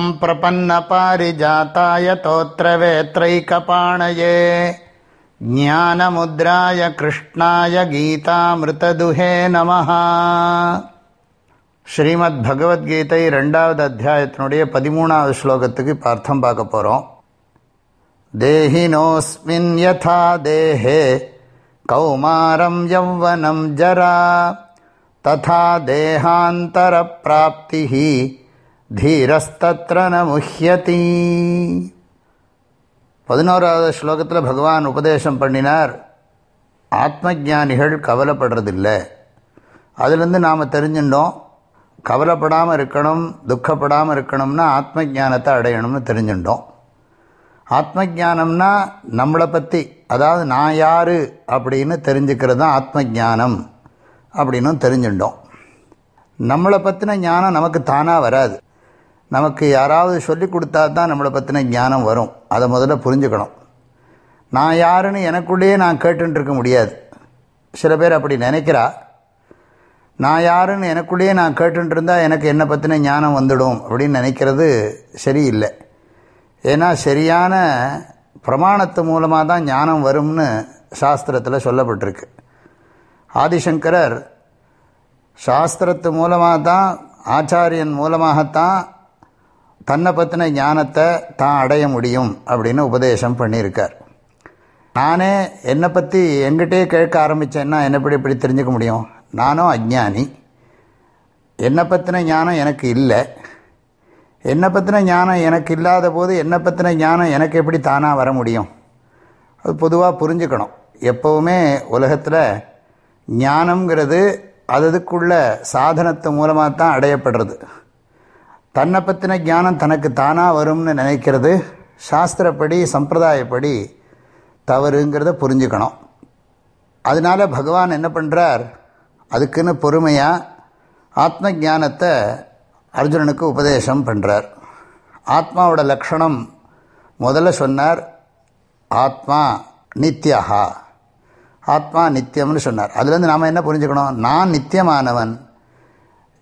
ॐ प्रपन्नपारिजाताय तोत्रवेत्रैकपाणये ज्ञानमुद्राय कृष्णाय गीतामृतदुहे நமः ஸ்ரீமத் பகவத்கீதை ரெண்டாவது அத்தியாயத்தினுடைய பதிமூணாவது ஸ்லோகத்துக்கு இப்போ அர்த்தம் பார்க்க போகிறோம் தேஹினோஸ்மின் யதா தேஹே கௌமாரம் யௌவனம் ஜரா ததா தேகாந்தர பிராப்தி தீரஸ்தத்ர ந முஹ்யதி பதினோராவது ஸ்லோகத்தில் பகவான் உபதேசம் பண்ணினார். ஆத்ம ஜானிகள் கவலைப்படுறதில்லை. அதுலேருந்து நாம் தெரிஞ்சுட்டோம். கவலைப்படாமல் இருக்கணும் துக்கப்படாமல் இருக்கணும்னா ஆத்ம ஜானத்தை அடையணும்னு தெரிஞ்சுட்டோம். ஆத்ம ஜானம்னா நம்மளை பற்றி அதாவது நான் யார் அப்படின்னு தெரிஞ்சுக்கிறது தான் ஆத்ம ஜானம் அப்படின்னும் தெரிஞ்சுட்டோம். நம்மளை பற்றின ஞானம் நமக்கு தானாக வராது. நமக்கு யாராவது சொல்லி கொடுத்தா தான் நம்மளை பற்றின ஞானம் வரும். அதை முதல்ல புரிஞ்சுக்கணும். நான் யாருன்னு எனக்குள்ளேயே நான் கேட்டுருக்க முடியாது. சில பேர் அப்படி நினைக்கிறா. நான் யாருன்னு எனக்குள்ளேயே நான் கேட்டுருந்தா எனக்கு என்னை பற்றின ஞானம் வந்துடும் அப்படின்னு நினைக்கிறது சரியில்லை. ஏன்னா சரியான பிரமாணத்து மூலமாக தான் ஞானம் வரும்னு சாஸ்திரத்தில் சொல்லப்பட்டிருக்கு. ஆதிசங்கரர் சாஸ்திரத்து மூலமாக தான் ஆச்சாரியன் மூலமாகத்தான் தன்னை பற்றின ஞானத்தை தான் அடைய முடியும் அப்படின்னு உபதேசம் பண்ணியிருக்கார். நானே என்னை பற்றி எங்கிட்டே கேட்க ஆரம்பித்தேன்னா என்னை எப்படி எப்படி தெரிஞ்சுக்க முடியும்? நானும் அஜ்ஞானி. என்னை பற்றின ஞானம் எனக்கு இல்லை. என்னை பற்றின ஞானம் எனக்கு இல்லாத போது என்னை பற்றின ஞானம் எனக்கு எப்படி தானாக வர முடியும்? அது பொதுவாக புரிஞ்சுக்கணும். எப்போவுமே உலகத்தில் ஞானம்ங்கிறது அதுக்குள்ள சாதனத்து மூலமாக தான் அடையப்படுறது. தன்னை பற்றின ஞானம் தனக்கு தானாக வரும்னு நினைக்கிறது சாஸ்திரப்படி சம்பிரதாயப்படி தவறுங்கிறத புரிஞ்சுக்கணும். அதனால் பகவான் என்ன பண்ணுறார் அதுக்குன்னு பொறுமையாக ஆத்ம ஞானத்தை அர்ஜுனனுக்கு உபதேசம் பண்ணுறார் ஆத்மாவோட லக்ஷணம் முதல்ல சொன்னார் ஆத்மா நித்யஹா. ஆத்மா நித்தியம்னு சொன்னார். அதுலேருந்து நாம் என்ன புரிஞ்சுக்கணும்? நான் நித்தியமானவன்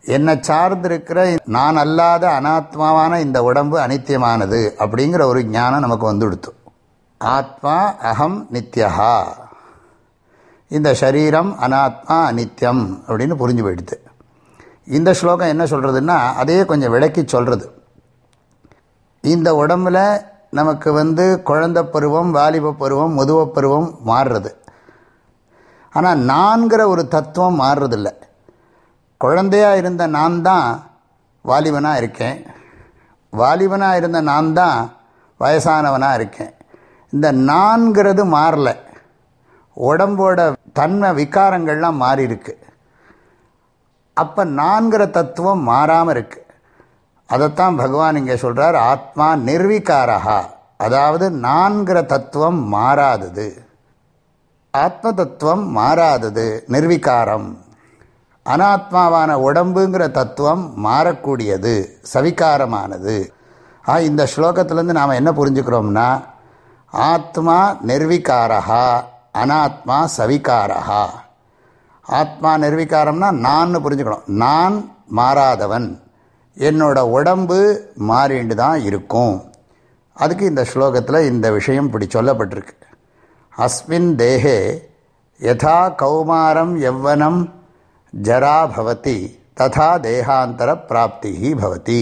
என்னை சார்ந்திருக்கிற நான் அல்லாத அனாத்மாவான இந்த உடம்பு அனித்தியமானது அப்படிங்கிற ஒரு ஞானம் நமக்கு வந்துடுத்து ஆத்மா அகம் நித்யஹா. இந்த சரீரம் அனாத்மா அனித்யம் அப்படின்னு புரிஞ்சு போயிடுது. இந்த ஸ்லோகம் என்ன சொல்கிறதுன்னா அதையே கொஞ்சம் விளக்கி சொல்கிறது இந்த உடம்பில் நமக்கு வந்து குழந்த பருவம் வாலிப பருவம் முதுவ பருவம் மாறுறது. ஆனால் நான்கிற ஒரு தத்துவம் மாறுறதில்லை. குழந்தையாக இருந்த நான் தான் வாலிபனாக இருக்கேன். வாலிபனாக இருந்த நான் தான் வயசானவனாக இருக்கேன். இந்த நான்கிறது மாறல. உடம்போட தன்மை விகாரங்கள்லாம் மாறி இருக்கு அப்போ நான்கிற தத்துவம் மாறாமல் இருக்குது அதைத்தான் பகவான் இங்கே சொல்கிறார் ஆத்மா நிர்விகாரா அதாவது நான்கிற தத்துவம் மாறாதது. ஆத்ம தத்துவம் மாறாதது நிர்விகாரம். அனாத்மாவான உடம்புங்கிற தத்துவம் மாறக்கூடியது சவிகாரமானது. ஆ இந்த ஸ்லோகத்திலேருந்து நாம் என்ன புரிஞ்சுக்கிறோம்னா ஆத்மா நிர்விகாரா அனாத்மா சவிகாரா ஆத்மா நிர்விகாரம்னா நான் புரிஞ்சுக்கணும். நான் மாறாதவன். என்னோட உடம்பு மாறிண்டு தான் இருக்கும். அதுக்கு இந்த ஸ்லோகத்தில் இந்த விஷயம் இப்படி சொல்லப்பட்டிருக்கு. அஸ்மின் தேகே யதா கௌமாரம் எவ்வனம் ஜரா பவதி ததா தேகாந்தர பிராப்தி பவதி.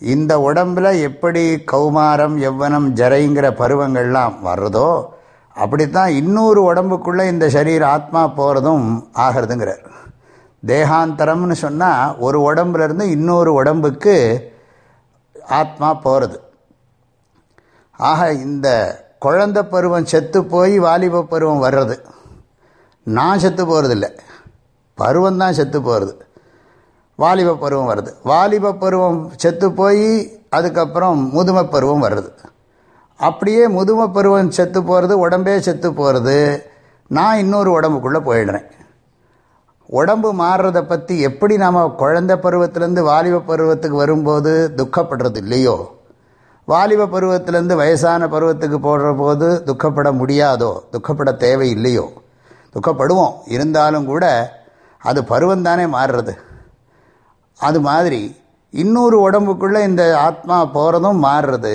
இந்த உடம்பில் எப்படி கௌமாரம் எவ்வனம் ஜரைங்கிற பருவங்கள்லாம் வர்றதோ அப்படித்தான் இன்னொரு உடம்புக்குள்ளே இந்த சரீர ஆத்மா போகிறதும் ஆகிறதுங்கிறார். தேகாந்தரம்னு சொன்னால் ஒரு உடம்புலேருந்து இன்னொரு உடம்புக்கு ஆத்மா போகிறது ஆக இந்த குழந்த பருவம் செத்து போய் வாலிப பருவம் வர்றது. நான் செத்து போகிறதில்லை பருவம் தான் செத்து போகிறது வாலிப பருவம் வருது. வாலிப பருவம் செத்து போய் அதுக்கப்புறம் முதுமை பருவம் வருது. அப்படியே முதுமை பருவம் செத்து போகிறது உடம்பே செத்து போகிறது நான் இன்னொரு உடம்புக்குள்ளே போயிடுறேன். உடம்பு மாறுறதை பற்றி எப்படி நாம் குழந்த பருவத்திலேருந்து வாலிப பருவத்துக்கு வரும்போது துக்கப்படுறது இல்லையோ? வாலிப பருவத்திலேருந்து வயசான பருவத்துக்கு போடுற போது துக்கப்பட முடியாதோ? துக்கப்பட தேவை இல்லையோ துக்கப்படுவோம். இருந்தாலும் கூட அது பருவம் தானே மாறுறது. அது மாதிரி இன்னொரு உடம்புக்குள்ளே இந்த ஆத்மா போகிறதும் மாறுறது.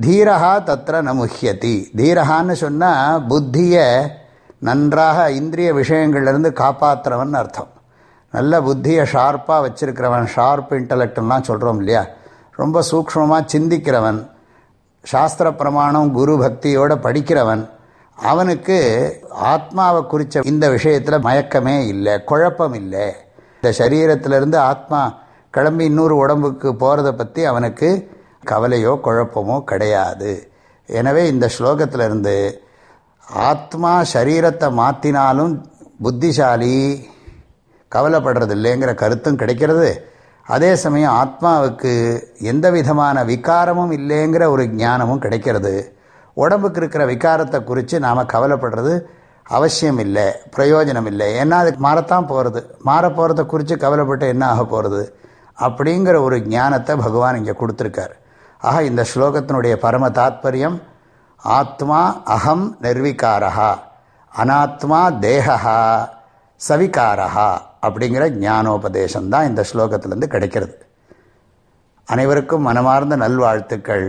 தீரகா தத்திர நமுஹ்யதி. தீரகான்னு சொன்னால் புத்தியை நன்றாக இந்திரிய விஷயங்கள்லேருந்து காப்பாற்றுறவன் அர்த்தம். நல்ல புத்தியை ஷார்ப்பாக வச்சிருக்கிறவன் ஷார்ப் இன்டலெக்ட்லாம் சொல்கிறோம் இல்லையா? ரொம்ப சூக்ஷ்மமாக சிந்திக்கிறவன் சாஸ்திர பிரமாணம் குரு பக்தியோடு படிக்கிறவன் அவனுக்கு ஆத்மாவை குறித்த இந்த விஷயத்தில் மயக்கமே இல்லை குழப்பம் இல்லை. இந்த சரீரத்திலிருந்து ஆத்மா கிளம்பி இன்னொரு உடம்புக்கு போகிறத பற்றி அவனுக்கு கவலையோ குழப்பமோ கிடையாது. எனவே இந்த ஸ்லோகத்திலிருந்து ஆத்மா சரீரத்தை மாற்றினாலும் புத்திசாலி கவலைப்படுறது இல்லைங்கிற கருத்தும் கிடைக்கிறது. அதே சமயம் ஆத்மாவுக்கு எந்த விதமான விகாரமும் இல்லைங்கிற ஒரு ஞானமும் கிடைக்கிறது. உடம்புக்கு இருக்கிற விகாரத்தை குறித்து நாம் கவலைப்படுறது அவசியம் இல்லை பிரயோஜனம் இல்லை ஏன்னா அதுக்கு மாறத்தான் போகிறது மாற போகிறத குறித்து கவலைப்பட்டு என்ன ஆக போகிறது அப்படிங்கிற ஒரு ஞானத்தை பகவான் இங்கே கொடுத்துருக்கார். ஆக இந்த ஸ்லோகத்தினுடைய பரம தாத்பரியம் ஆத்மா அகம் நிர்விகாரா அனாத்மா தேகா சவிகாரா அப்படிங்கிற ஞானோபதேசம்தான் இந்த ஸ்லோகத்திலேருந்து கிடைக்கிறது. அனைவருக்கும் மனமார்ந்த நல்வாழ்த்துக்கள்.